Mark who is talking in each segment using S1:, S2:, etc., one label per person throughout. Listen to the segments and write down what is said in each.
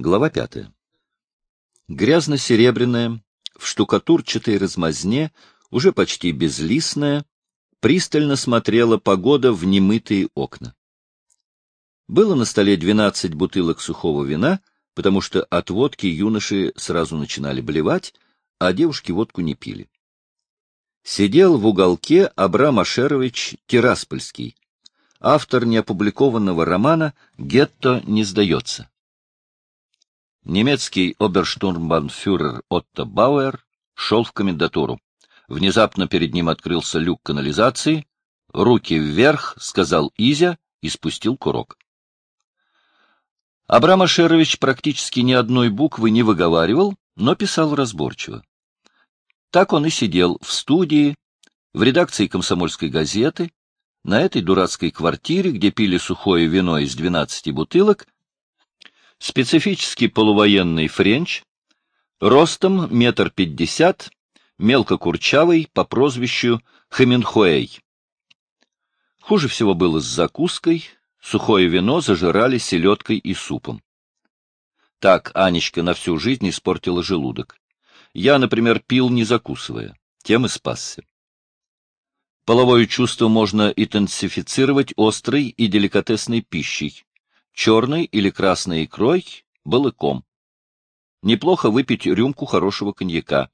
S1: Глава пятая. Грязно-серебряная, в штукатурчатой размазне, уже почти безлистная, пристально смотрела погода в немытые окна. Было на столе двенадцать бутылок сухого вина, потому что от водки юноши сразу начинали блевать, а девушки водку не пили. Сидел в уголке Абрам Ашерович Тираспольский, автор неопубликованного романа «Гетто не сдается». Немецкий оберштурмбанфюрер Отто Бауэр шел в комендатуру. Внезапно перед ним открылся люк канализации. «Руки вверх», — сказал Изя и спустил курок. Абрам Ашерович практически ни одной буквы не выговаривал, но писал разборчиво. Так он и сидел в студии, в редакции комсомольской газеты, на этой дурацкой квартире, где пили сухое вино из двенадцати бутылок, специфический полувоенный френч, ростом метр пятьдесят, мелкокурчавый по прозвищу Хаменхуэй. Хуже всего было с закуской, сухое вино зажирали селедкой и супом. Так Анечка на всю жизнь испортила желудок. Я, например, пил не закусывая, тем и спасся. Половое чувство можно интенсифицировать острой и деликатесной пищей, черной или красной икрой, балыком. Неплохо выпить рюмку хорошего коньяка.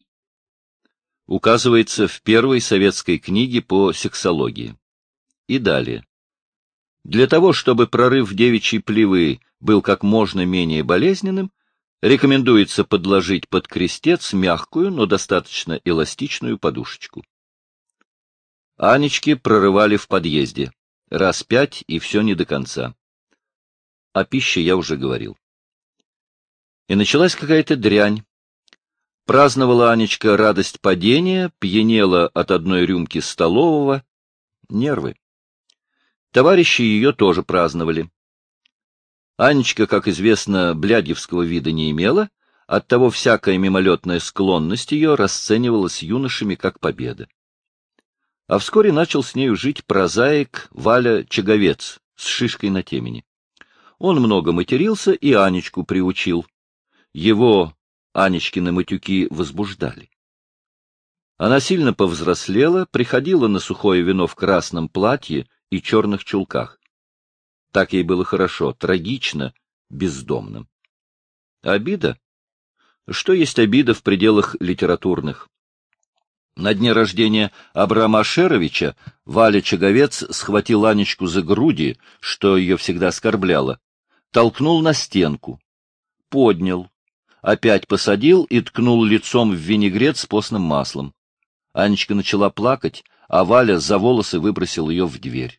S1: Указывается в первой советской книге по сексологии. И далее. Для того, чтобы прорыв девичьей плевы был как можно менее болезненным, Рекомендуется подложить под крестец мягкую, но достаточно эластичную подушечку. Анечки прорывали в подъезде. Раз пять, и все не до конца. О пище я уже говорил. И началась какая-то дрянь. Праздновала Анечка радость падения, пьянела от одной рюмки столового. Нервы. Товарищи ее тоже праздновали. Анечка, как известно, блядьевского вида не имела, оттого всякая мимолетная склонность ее расценивалась юношами как победа. А вскоре начал с нею жить прозаик Валя Чаговец с шишкой на темени. Он много матерился и Анечку приучил. Его, Анечкины матюки, возбуждали. Она сильно повзрослела, приходила на сухое вино в красном платье и черных чулках. Так ей было хорошо, трагично, бездомным. Обида? Что есть обида в пределах литературных? На дне рождения Абрама Шеровича Валя Чаговец схватил Анечку за груди, что ее всегда оскорбляло, толкнул на стенку, поднял, опять посадил и ткнул лицом в винегрет с постным маслом. Анечка начала плакать, а Валя за волосы выбросил ее в дверь.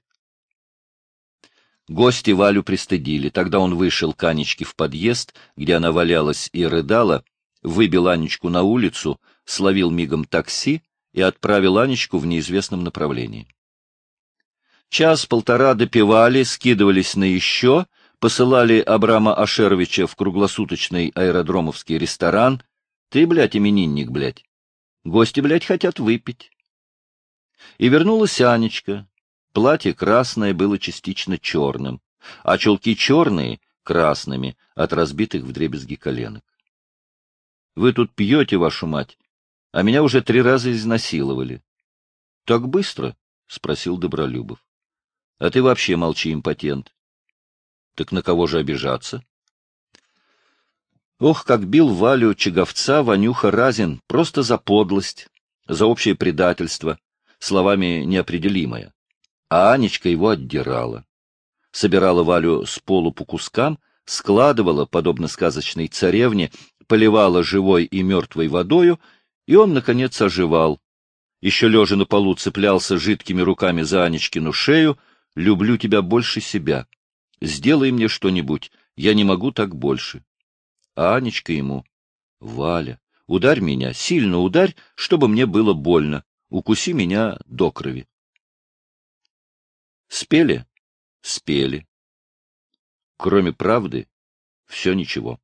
S1: Гости Валю пристыдили. Тогда он вышел к Анечке в подъезд, где она валялась и рыдала, выбил Анечку на улицу, словил мигом такси и отправил Анечку в неизвестном направлении. Час-полтора допивали, скидывались на еще, посылали Абрама Ашеровича в круглосуточный аэродромовский ресторан. Ты, блядь, именинник, блядь. Гости, блядь, хотят выпить. И вернулась Анечка, Платье красное было частично черным, а чулки черные — красными от разбитых вдребезги коленок. — Вы тут пьете, вашу мать, а меня уже три раза изнасиловали. — Так быстро? — спросил Добролюбов. — А ты вообще молчи, импотент. — Так на кого же обижаться? Ох, как бил Валю Чеговца Ванюха Разин, просто за подлость, за общее предательство, словами неопределимое а Анечка его отдирала. Собирала Валю с полу по кускам, складывала, подобно сказочной царевне, поливала живой и мертвой водою, и он, наконец, оживал. Еще лежа на полу цеплялся жидкими руками за Анечкину шею, «Люблю тебя больше себя. Сделай мне что-нибудь, я не могу так больше». А Анечка ему, «Валя, ударь меня, сильно ударь, чтобы мне было больно, укуси меня до крови». Спели? Спели. Кроме правды, все ничего.